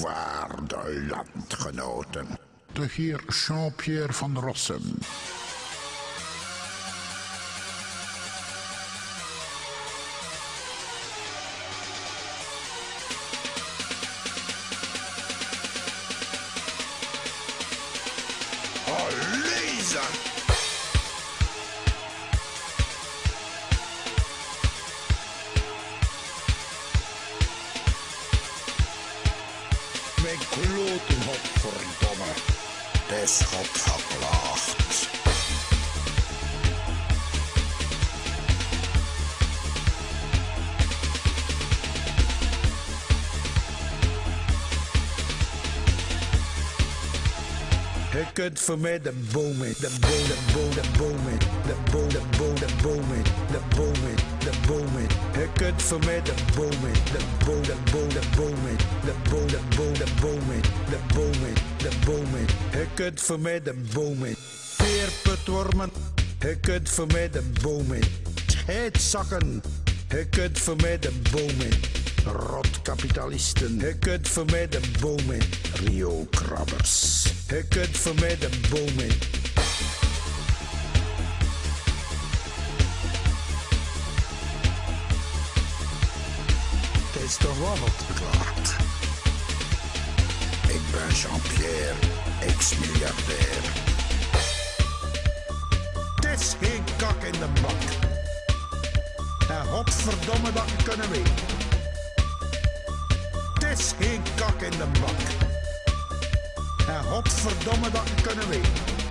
Waarde landgenoten. De heer Jean-Pierre van Rossum. Lezer! Kloten. Je kunt voor mij de boom in, de boom, de boom, de boom in, de de boom, de Je kunt voor mij de boom de boom, de boom, de boom in, de boom, de boom, de boom de boom in, boom. Je kunt voor mij de boom in. Peerputwormen, je kunt voor mij de boom in. Scheidzakken, je kunt voor mij de boom. Rotkapitalisten, je kunt voor mij de boom. Rio-krabbers, je kunt voor mij de boom. Is toch wel wat. Ik ben Jean-Pierre, ex-miljardair. Het is geen kak in de bak. En godverdomme dat we kunnen weten. Het is geen kak in de bak. En godverdomme dat we kunnen weten.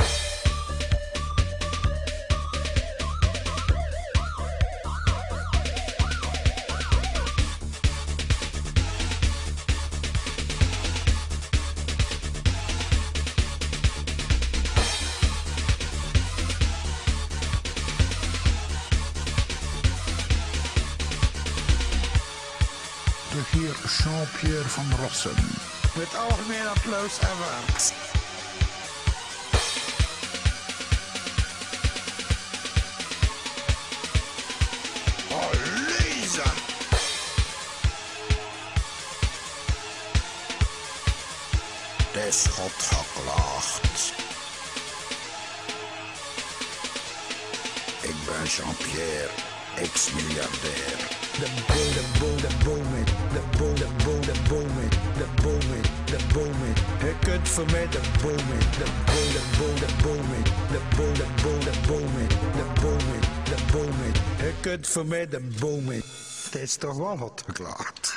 De heer Jean-Pierre van Rossum. Met algemeen applaus en waard. Lezer! De schot geklaagd. Ik ben Jean-Pierre, ex-miljardair. De de boom, Je kunt voor mij de boom. De boom, de boom, de boom in. De boom, de boom, de boom in. De boom in, de boom in. Je kunt voor mij de boom in. Het is toch wel wat Verklaard.